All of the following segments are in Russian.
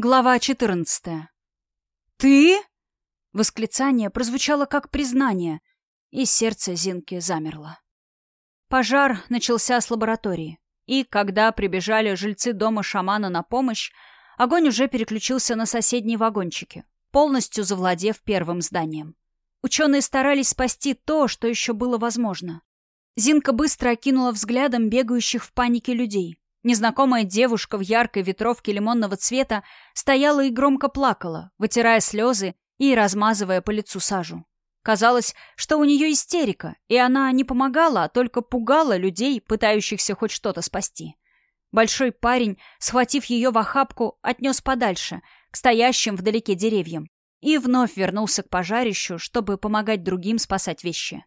Глава 14. «Ты?» Восклицание прозвучало как признание, и сердце Зинки замерло. Пожар начался с лаборатории, и когда прибежали жильцы дома шамана на помощь, огонь уже переключился на соседние вагончики, полностью завладев первым зданием. Ученые старались спасти то, что еще было возможно. Зинка быстро окинула взглядом бегающих в панике людей. Незнакомая девушка в яркой ветровке лимонного цвета стояла и громко плакала, вытирая слезы и размазывая по лицу сажу. Казалось, что у нее истерика, и она не помогала, а только пугала людей, пытающихся хоть что-то спасти. Большой парень, схватив ее в охапку, отнес подальше, к стоящим вдалеке деревьям, и вновь вернулся к пожарищу, чтобы помогать другим спасать вещи.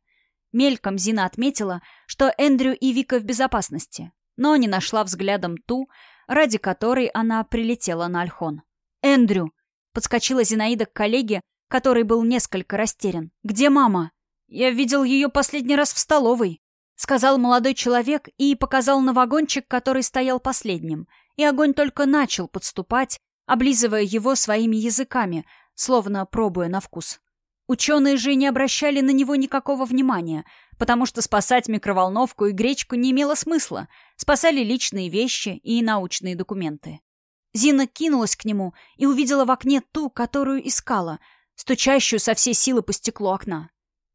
Мельком Зина отметила, что Эндрю и Вика в безопасности, но не нашла взглядом ту, ради которой она прилетела на Альхон. «Эндрю!» — подскочила Зинаида к коллеге, который был несколько растерян. «Где мама?» «Я видел ее последний раз в столовой», — сказал молодой человек и показал на вагончик, который стоял последним. И огонь только начал подступать, облизывая его своими языками, словно пробуя на вкус. Ученые же не обращали на него никакого внимания, потому что спасать микроволновку и гречку не имело смысла. Спасали личные вещи и научные документы. Зина кинулась к нему и увидела в окне ту, которую искала, стучащую со всей силы по стеклу окна.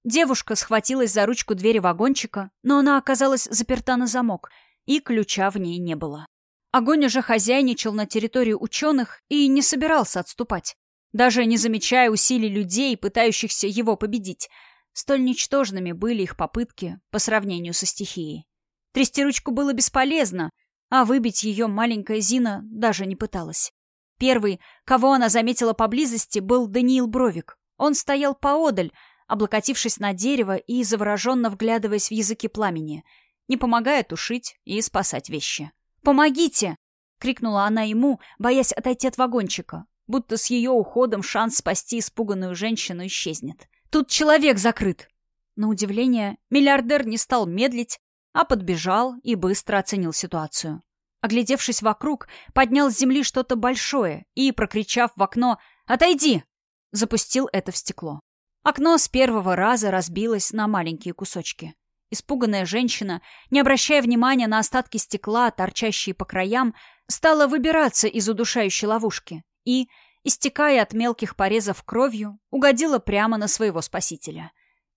Девушка схватилась за ручку двери вагончика, но она оказалась заперта на замок, и ключа в ней не было. Огонь уже хозяйничал на территории ученых и не собирался отступать даже не замечая усилий людей, пытающихся его победить. Столь ничтожными были их попытки по сравнению со стихией. Трясти ручку было бесполезно, а выбить ее маленькая Зина даже не пыталась. Первый, кого она заметила поблизости, был Даниил Бровик. Он стоял поодаль, облокотившись на дерево и завороженно вглядываясь в языки пламени, не помогая тушить и спасать вещи. «Помогите!» — крикнула она ему, боясь отойти от вагончика будто с ее уходом шанс спасти испуганную женщину исчезнет. Тут человек закрыт. На удивление, миллиардер не стал медлить, а подбежал и быстро оценил ситуацию. Оглядевшись вокруг, поднял с земли что-то большое и, прокричав в окно «Отойди!», запустил это в стекло. Окно с первого раза разбилось на маленькие кусочки. Испуганная женщина, не обращая внимания на остатки стекла, торчащие по краям, стала выбираться из удушающей ловушки и, истекая от мелких порезов кровью, угодила прямо на своего спасителя.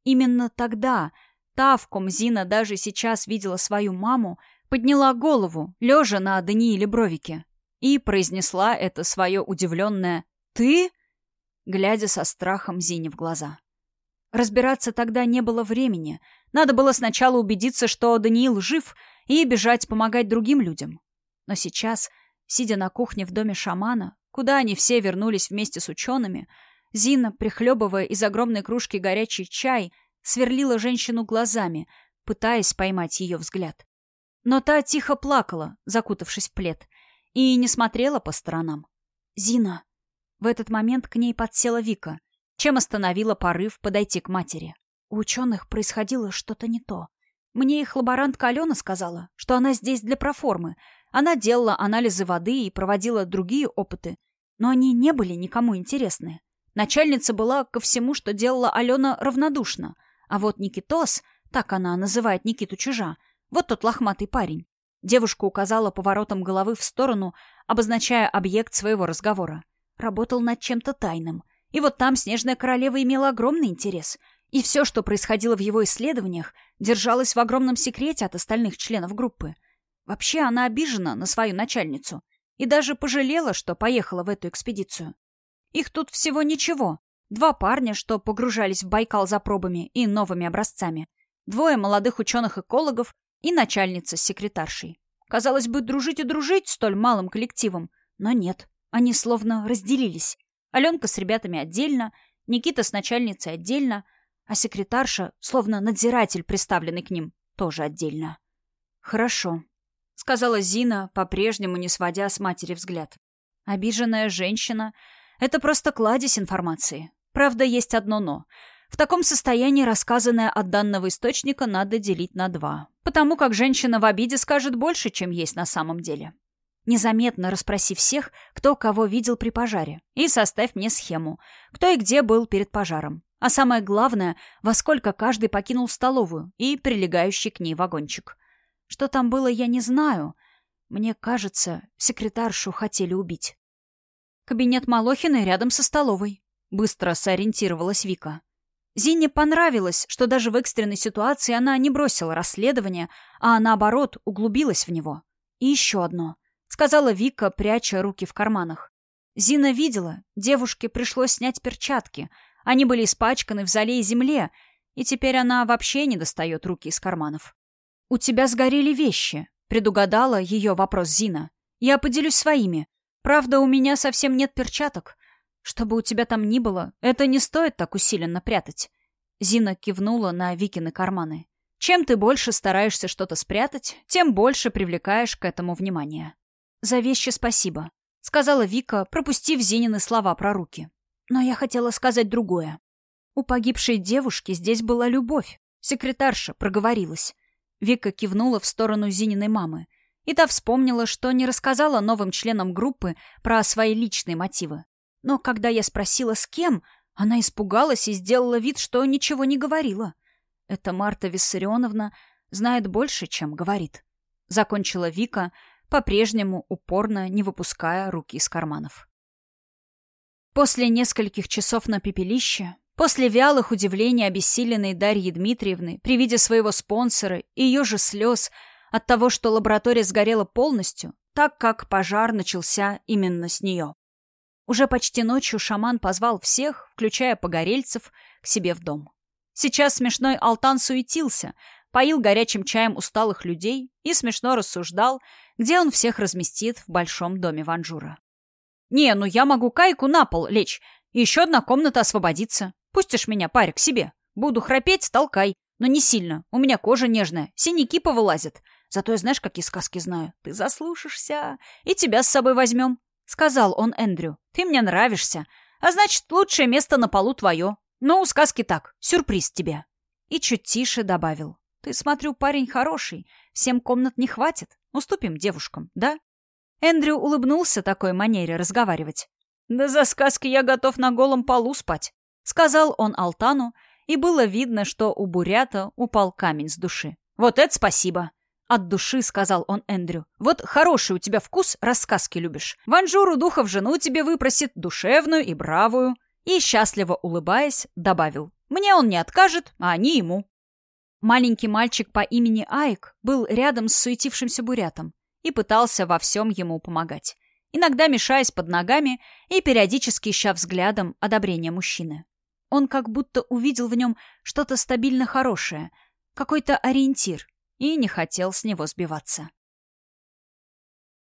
Именно тогда та, в ком Зина даже сейчас видела свою маму, подняла голову, лежа на Данииле Бровике, и произнесла это свое удивленное «Ты?», глядя со страхом Зине в глаза. Разбираться тогда не было времени. Надо было сначала убедиться, что Даниил жив, и бежать помогать другим людям. Но сейчас, сидя на кухне в доме шамана, куда они все вернулись вместе с учеными, Зина, прихлебывая из огромной кружки горячий чай, сверлила женщину глазами, пытаясь поймать ее взгляд. Но та тихо плакала, закутавшись в плед, и не смотрела по сторонам. «Зина!» В этот момент к ней подсела Вика, чем остановила порыв подойти к матери. У ученых происходило что-то не то. Мне их лаборантка Алена сказала, что она здесь для проформы — она делала анализы воды и проводила другие опыты, но они не были никому интересны. Начальница была ко всему, что делала Алена, равнодушна. А вот Никитос, так она называет Никиту Чужа, вот тот лохматый парень. Девушка указала поворотом головы в сторону, обозначая объект своего разговора. Работал над чем-то тайным. И вот там Снежная Королева имела огромный интерес. И все, что происходило в его исследованиях, держалось в огромном секрете от остальных членов группы. Вообще она обижена на свою начальницу и даже пожалела, что поехала в эту экспедицию. Их тут всего ничего. Два парня, что погружались в Байкал за пробами и новыми образцами. Двое молодых ученых-экологов и начальница с секретаршей. Казалось бы, дружить и дружить столь малым коллективом. Но нет, они словно разделились. Аленка с ребятами отдельно, Никита с начальницей отдельно, а секретарша, словно надзиратель, приставленный к ним, тоже отдельно. Хорошо, сказала Зина, по-прежнему не сводя с матери взгляд. Обиженная женщина — это просто кладезь информации. Правда, есть одно «но». В таком состоянии рассказанное от данного источника надо делить на два. Потому как женщина в обиде скажет больше, чем есть на самом деле. незаметно расспроси всех, кто кого видел при пожаре, и составь мне схему, кто и где был перед пожаром. А самое главное, во сколько каждый покинул столовую и прилегающий к ней вагончик. Что там было, я не знаю. Мне кажется, секретаршу хотели убить. Кабинет Малохиной рядом со столовой. Быстро сориентировалась Вика. Зине понравилось, что даже в экстренной ситуации она не бросила расследование, а наоборот углубилась в него. И еще одно. Сказала Вика, пряча руки в карманах. Зина видела, девушке пришлось снять перчатки. Они были испачканы в зале и земле, и теперь она вообще не достает руки из карманов. «У тебя сгорели вещи», — предугадала ее вопрос Зина. «Я поделюсь своими. Правда, у меня совсем нет перчаток. Что бы у тебя там ни было, это не стоит так усиленно прятать». Зина кивнула на Викины карманы. «Чем ты больше стараешься что-то спрятать, тем больше привлекаешь к этому внимание». «За вещи спасибо», — сказала Вика, пропустив Зинины слова про руки. «Но я хотела сказать другое. У погибшей девушки здесь была любовь. Секретарша проговорилась. Вика кивнула в сторону Зининой мамы. И та вспомнила, что не рассказала новым членам группы про свои личные мотивы. Но когда я спросила, с кем, она испугалась и сделала вид, что ничего не говорила. Эта Марта Виссарионовна знает больше, чем говорит. Закончила Вика, по-прежнему упорно не выпуская руки из карманов. После нескольких часов на пепелище После вялых удивлений обессиленной Дарьи Дмитриевны при виде своего спонсора и ее же слез от того, что лаборатория сгорела полностью, так как пожар начался именно с нее. Уже почти ночью шаман позвал всех, включая погорельцев, к себе в дом. Сейчас смешной Алтан суетился, поил горячим чаем усталых людей и смешно рассуждал, где он всех разместит в большом доме Ванжура. «Не, ну я могу кайку на пол лечь, еще одна комната освободится. Пустишь меня, парик, себе. Буду храпеть, толкай. Но не сильно. У меня кожа нежная. Синяки повылазят. Зато я знаешь, какие сказки знаю. Ты заслушаешься. И тебя с собой возьмем. Сказал он Эндрю. Ты мне нравишься. А значит, лучшее место на полу твое. Ну, сказки так. Сюрприз тебе. И чуть тише добавил. Ты, смотрю, парень хороший. Всем комнат не хватит. Уступим девушкам, да? Эндрю улыбнулся такой манере разговаривать. Да за сказки я готов на голом полу спать. Сказал он Алтану, и было видно, что у бурята упал камень с души. «Вот это спасибо!» От души сказал он Эндрю. «Вот хороший у тебя вкус, рассказки любишь. Ванжуру духов жену тебе выпросит, душевную и бравую». И, счастливо улыбаясь, добавил. «Мне он не откажет, а они ему». Маленький мальчик по имени Айк был рядом с суетившимся бурятом и пытался во всем ему помогать, иногда мешаясь под ногами и периодически ища взглядом одобрения мужчины. Он как будто увидел в нем что-то стабильно хорошее, какой-то ориентир, и не хотел с него сбиваться.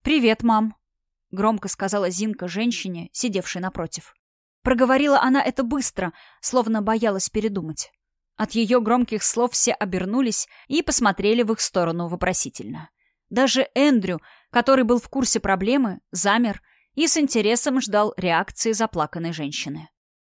«Привет, мам», — громко сказала Зинка женщине, сидевшей напротив. Проговорила она это быстро, словно боялась передумать. От ее громких слов все обернулись и посмотрели в их сторону вопросительно. Даже Эндрю, который был в курсе проблемы, замер и с интересом ждал реакции заплаканной женщины.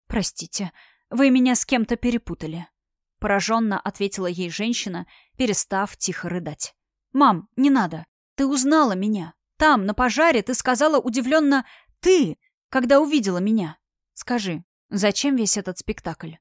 «Простите», «Вы меня с кем-то перепутали», — пораженно ответила ей женщина, перестав тихо рыдать. «Мам, не надо. Ты узнала меня. Там, на пожаре, ты сказала удивленно «ты», когда увидела меня. Скажи, зачем весь этот спектакль?»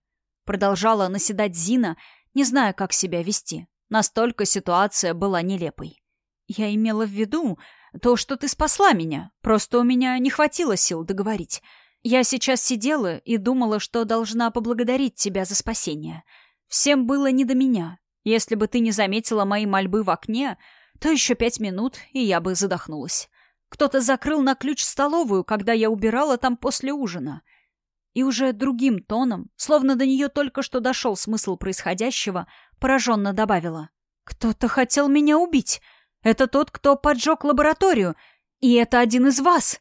Продолжала наседать Зина, не зная, как себя вести. Настолько ситуация была нелепой. «Я имела в виду то, что ты спасла меня. Просто у меня не хватило сил договорить. Я сейчас сидела и думала, что должна поблагодарить тебя за спасение. Всем было не до меня. Если бы ты не заметила мои мольбы в окне, то еще пять минут, и я бы задохнулась. Кто-то закрыл на ключ столовую, когда я убирала там после ужина. И уже другим тоном, словно до нее только что дошел смысл происходящего, пораженно добавила. «Кто-то хотел меня убить. Это тот, кто поджег лабораторию. И это один из вас.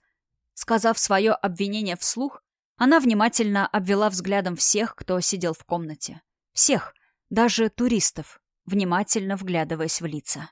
Сказав свое обвинение вслух, она внимательно обвела взглядом всех, кто сидел в комнате. Всех, даже туристов, внимательно вглядываясь в лица.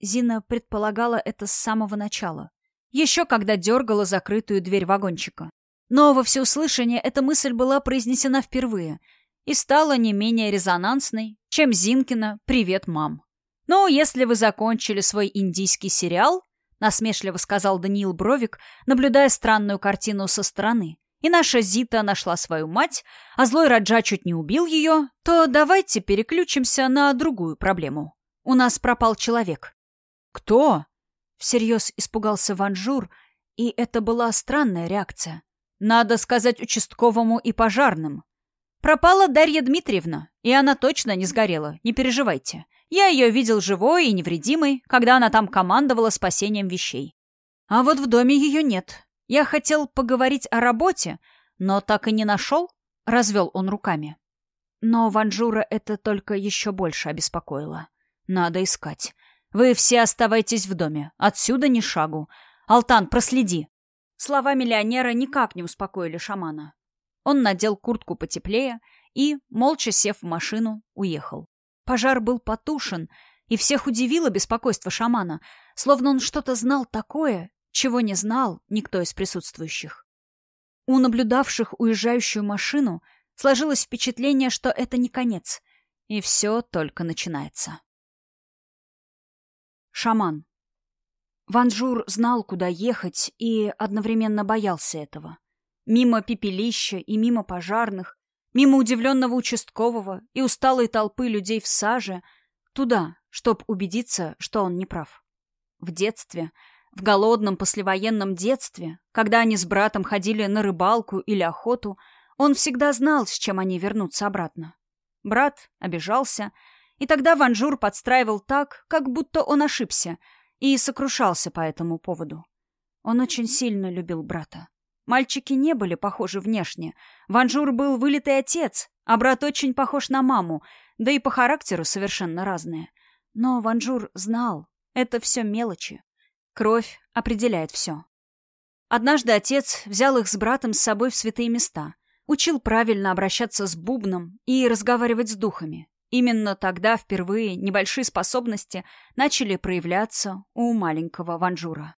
Зина предполагала это с самого начала. Еще когда дергала закрытую дверь вагончика. Но во всеуслышание эта мысль была произнесена впервые и стала не менее резонансной, чем Зинкина «Привет, мам». «Ну, если вы закончили свой индийский сериал, насмешливо сказал Даниил Бровик, наблюдая странную картину со стороны. И наша Зита нашла свою мать, а злой Раджа чуть не убил ее, то давайте переключимся на другую проблему. У нас пропал человек. Кто? Всерьез испугался Ванжур, и это была странная реакция. Надо сказать участковому и пожарным. Пропала Дарья Дмитриевна, и она точно не сгорела, не переживайте. Я ее видел живой и невредимой, когда она там командовала спасением вещей. А вот в доме ее нет. Я хотел поговорить о работе, но так и не нашел, — развел он руками. Но Ванжура это только еще больше обеспокоило. Надо искать. Вы все оставайтесь в доме. Отсюда ни шагу. Алтан, проследи. Слова миллионера никак не успокоили шамана. Он надел куртку потеплее и, молча сев в машину, уехал. Пожар был потушен, и всех удивило беспокойство шамана, словно он что-то знал такое, чего не знал никто из присутствующих. У наблюдавших уезжающую машину сложилось впечатление, что это не конец, и все только начинается. Шаман. Ванжур знал, куда ехать, и одновременно боялся этого. Мимо пепелища и мимо пожарных, мимо удивленного участкового и усталой толпы людей в саже, туда, чтоб убедиться, что он не прав. В детстве, в голодном послевоенном детстве, когда они с братом ходили на рыбалку или охоту, он всегда знал, с чем они вернутся обратно. Брат обижался, и тогда Ванжур подстраивал так, как будто он ошибся, и сокрушался по этому поводу. Он очень сильно любил брата. Мальчики не были похожи внешне. Ванжур был вылитый отец, а брат очень похож на маму, да и по характеру совершенно разные. Но Ванжур знал, это все мелочи. Кровь определяет все. Однажды отец взял их с братом с собой в святые места, учил правильно обращаться с бубном и разговаривать с духами. Именно тогда впервые небольшие способности начали проявляться у маленького Ванжура.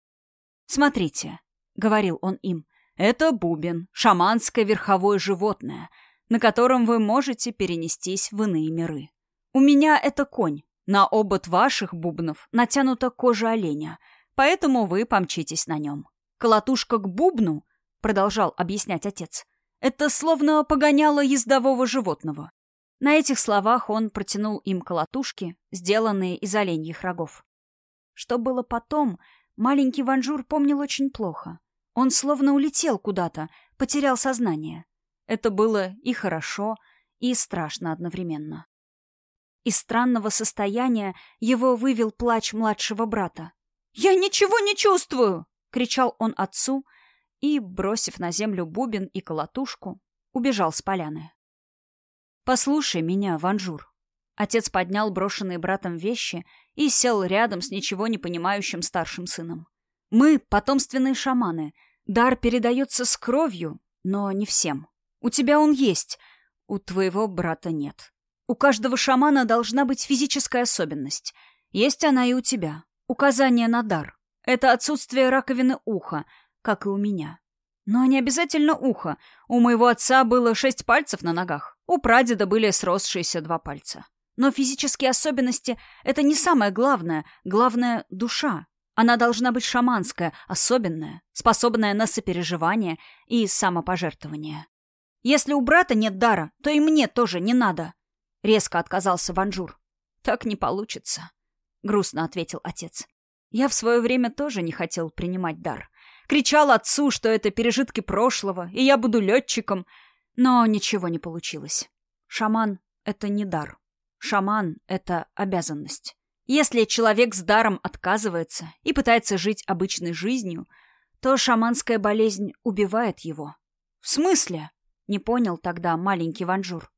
«Смотрите», — говорил он им, это бубен, шаманское верховое животное, на котором вы можете перенестись в иные миры. У меня это конь. На обод ваших бубнов натянута кожа оленя, поэтому вы помчитесь на нем. Колотушка к бубну, продолжал объяснять отец, это словно погоняло ездового животного. На этих словах он протянул им колотушки, сделанные из оленьих рогов. Что было потом, маленький Ванжур помнил очень плохо. Он словно улетел куда-то, потерял сознание. Это было и хорошо, и страшно одновременно. Из странного состояния его вывел плач младшего брата. «Я ничего не чувствую!» — кричал он отцу и, бросив на землю бубен и колотушку, убежал с поляны. «Послушай меня, Ванжур». Отец поднял брошенные братом вещи и сел рядом с ничего не понимающим старшим сыном. Мы — потомственные шаманы. Дар передается с кровью, но не всем. У тебя он есть, у твоего брата нет. У каждого шамана должна быть физическая особенность. Есть она и у тебя. Указание на дар. Это отсутствие раковины уха, как и у меня. Но не обязательно ухо. У моего отца было шесть пальцев на ногах. У прадеда были сросшиеся два пальца. Но физические особенности — это не самое главное. Главное — душа. Она должна быть шаманская, особенная, способная на сопереживание и самопожертвование. Если у брата нет дара, то и мне тоже не надо. Резко отказался Ванжур. Так не получится, грустно ответил отец. Я в свое время тоже не хотел принимать дар. Кричал отцу, что это пережитки прошлого, и я буду летчиком, но ничего не получилось. Шаман — это не дар. Шаман — это обязанность. Если человек с даром отказывается и пытается жить обычной жизнью, то шаманская болезнь убивает его. В смысле? Не понял тогда маленький Ванжур.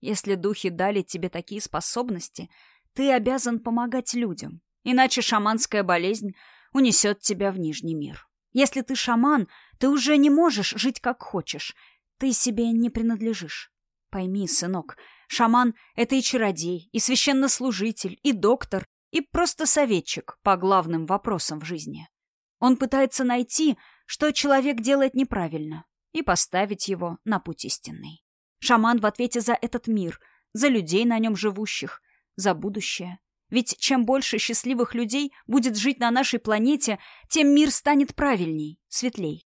Если духи дали тебе такие способности, ты обязан помогать людям, иначе шаманская болезнь унесет тебя в Нижний мир. Если ты шаман, ты уже не можешь жить как хочешь. Ты себе не принадлежишь. Пойми, сынок, шаман — это и чародей, и священнослужитель, и доктор, и просто советчик по главным вопросам в жизни. Он пытается найти, что человек делает неправильно, и поставить его на путь истинный. Шаман в ответе за этот мир, за людей на нем живущих, за будущее. Ведь чем больше счастливых людей будет жить на нашей планете, тем мир станет правильней, светлей.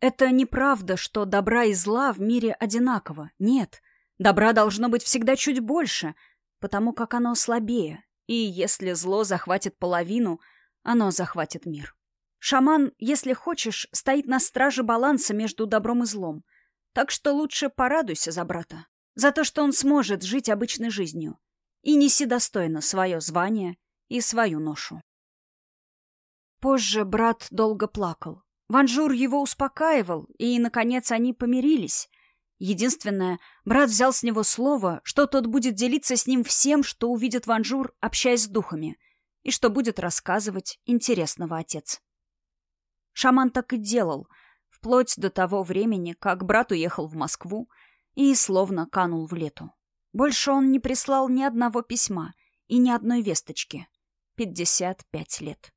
Это неправда, что добра и зла в мире одинаково. Нет. Добра должно быть всегда чуть больше, потому как оно слабее. И если зло захватит половину, оно захватит мир. Шаман, если хочешь, стоит на страже баланса между добром и злом. Так что лучше порадуйся за брата. За то, что он сможет жить обычной жизнью. И неси достойно свое звание и свою ношу. Позже брат долго плакал. Ванжур его успокаивал, и, наконец, они помирились. Единственное, брат взял с него слово, что тот будет делиться с ним всем, что увидит Ванжур, общаясь с духами, и что будет рассказывать интересного отец. Шаман так и делал, вплоть до того времени, как брат уехал в Москву и словно канул в лету. Больше он не прислал ни одного письма и ни одной весточки. Пятьдесят пять лет.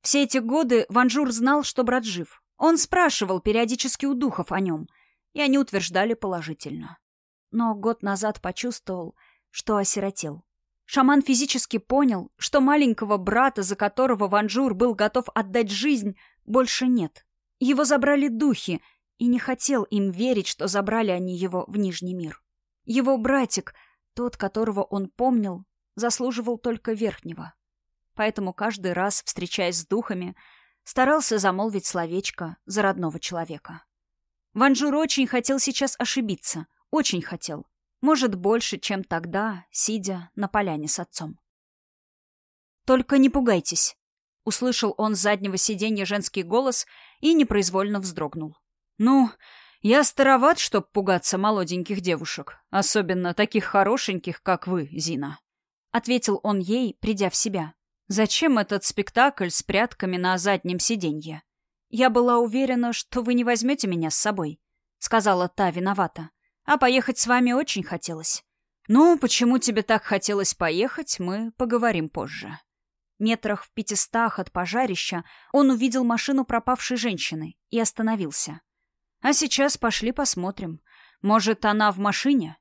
Все эти годы Ванжур знал, что брат жив. Он спрашивал периодически у духов о нем, и они утверждали положительно. Но год назад почувствовал, что осиротел. Шаман физически понял, что маленького брата, за которого Ванжур был готов отдать жизнь, больше нет. Его забрали духи, и не хотел им верить, что забрали они его в Нижний мир. Его братик, тот, которого он помнил, заслуживал только верхнего поэтому каждый раз, встречаясь с духами, старался замолвить словечко за родного человека. Ванжур очень хотел сейчас ошибиться, очень хотел. Может, больше, чем тогда, сидя на поляне с отцом. «Только не пугайтесь», — услышал он с заднего сиденья женский голос и непроизвольно вздрогнул. «Ну, я староват, чтоб пугаться молоденьких девушек, особенно таких хорошеньких, как вы, Зина», — ответил он ей, придя в себя. Зачем этот спектакль с прятками на заднем сиденье? Я была уверена, что вы не возьмете меня с собой, сказала та виновата. А поехать с вами очень хотелось. Ну, почему тебе так хотелось поехать, мы поговорим позже. Метрах в пятистах от пожарища он увидел машину пропавшей женщины и остановился. А сейчас пошли посмотрим. Может, она в машине?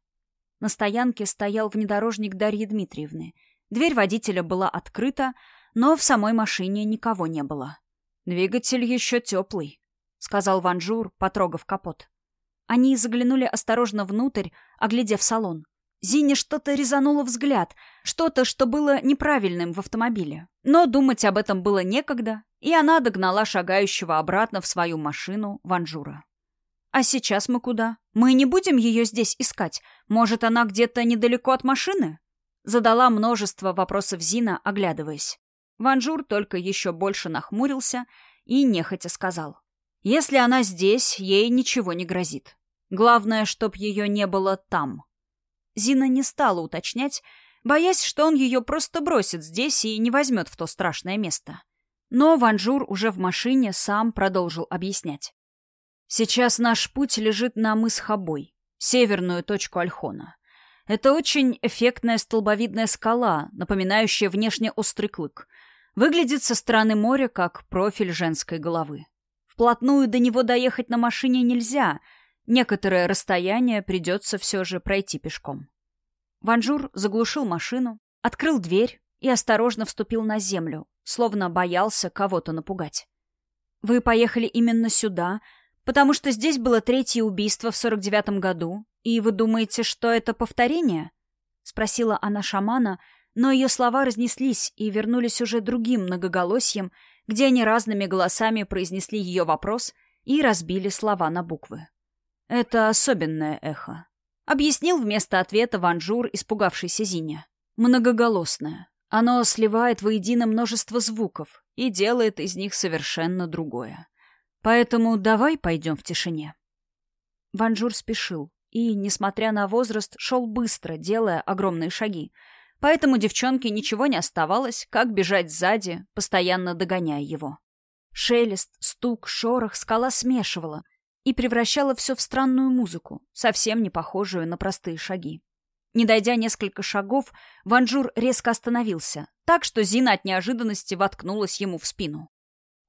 На стоянке стоял внедорожник Дарьи Дмитриевны — Дверь водителя была открыта, но в самой машине никого не было. «Двигатель еще теплый», — сказал Ванжур, потрогав капот. Они заглянули осторожно внутрь, оглядев салон. Зине что-то резануло взгляд, что-то, что было неправильным в автомобиле. Но думать об этом было некогда, и она догнала шагающего обратно в свою машину Ванжура. «А сейчас мы куда? Мы не будем ее здесь искать? Может, она где-то недалеко от машины?» Задала множество вопросов Зина, оглядываясь. Ванжур только еще больше нахмурился и нехотя сказал. «Если она здесь, ей ничего не грозит. Главное, чтоб ее не было там». Зина не стала уточнять, боясь, что он ее просто бросит здесь и не возьмет в то страшное место. Но Ванжур уже в машине сам продолжил объяснять. «Сейчас наш путь лежит на мыс Хабой, северную точку Ольхона. Это очень эффектная столбовидная скала, напоминающая внешне острый клык. Выглядит со стороны моря как профиль женской головы. Вплотную до него доехать на машине нельзя. Некоторое расстояние придется все же пройти пешком. Ванжур заглушил машину, открыл дверь и осторожно вступил на землю, словно боялся кого-то напугать. «Вы поехали именно сюда, потому что здесь было третье убийство в сорок девятом году, «И вы думаете, что это повторение?» — спросила она шамана, но ее слова разнеслись и вернулись уже другим многоголосием, где они разными голосами произнесли ее вопрос и разбили слова на буквы. «Это особенное эхо», — объяснил вместо ответа Ванжур, испугавшейся Зине. «Многоголосное. Оно сливает воедино множество звуков и делает из них совершенно другое. Поэтому давай пойдем в тишине». Ванжур спешил и, несмотря на возраст, шел быстро, делая огромные шаги. Поэтому девчонке ничего не оставалось, как бежать сзади, постоянно догоняя его. Шелест, стук, шорох скала смешивала и превращала все в странную музыку, совсем не похожую на простые шаги. Не дойдя несколько шагов, Ванжур резко остановился, так что Зина от неожиданности воткнулась ему в спину.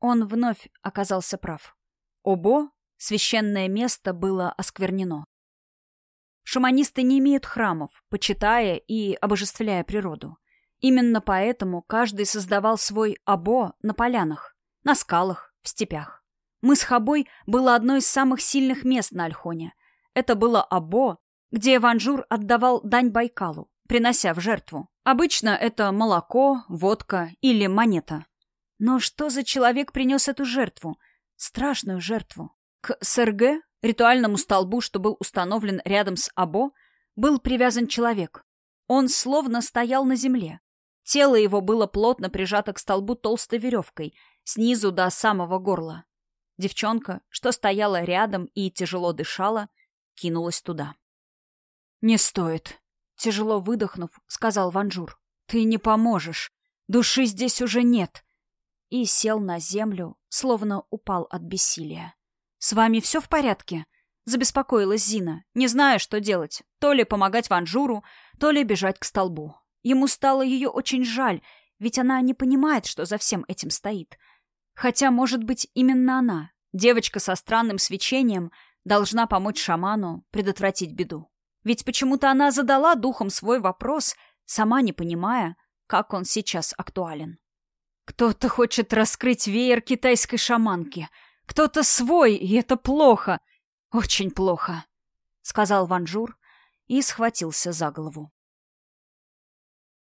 Он вновь оказался прав. Обо, священное место, было осквернено. Шаманисты не имеют храмов, почитая и обожествляя природу. Именно поэтому каждый создавал своё обо на полянах, на скалах, в степях. Мыс Хобой было одно из самых сильных мест на Ольхоне. Это было обо, где Ванжур отдавал дань Байкалу, принося в жертву. Обычно это молоко, водка или монета. Но что за человек принес эту жертву? Страшную жертву. К сэргэ, ритуальному столбу, что был установлен рядом с обо, был привязан человек. Он словно стоял на земле. Тело его было плотно прижато к столбу толстой веревкой, снизу до самого горла. Девчонка, что стояла рядом и тяжело дышала, кинулась туда. «Не стоит», — тяжело выдохнув, сказал Ванжур. «Ты не поможешь. Души здесь уже нет». И сел на землю, словно упал от бессилия. «С вами все в порядке?» — забеспокоилась Зина, не зная, что делать. То ли помогать Ванжуру, то ли бежать к столбу. Ему стало ее очень жаль, ведь она не понимает, что за всем этим стоит. Хотя, может быть, именно она, девочка со странным свечением, должна помочь шаману предотвратить беду. Ведь почему-то она задала духом свой вопрос, сама не понимая, как он сейчас актуален. Кто-то хочет раскрыть веер китайской шаманки. Кто-то свой, и это плохо. Очень плохо, — сказал Ванжур и схватился за голову.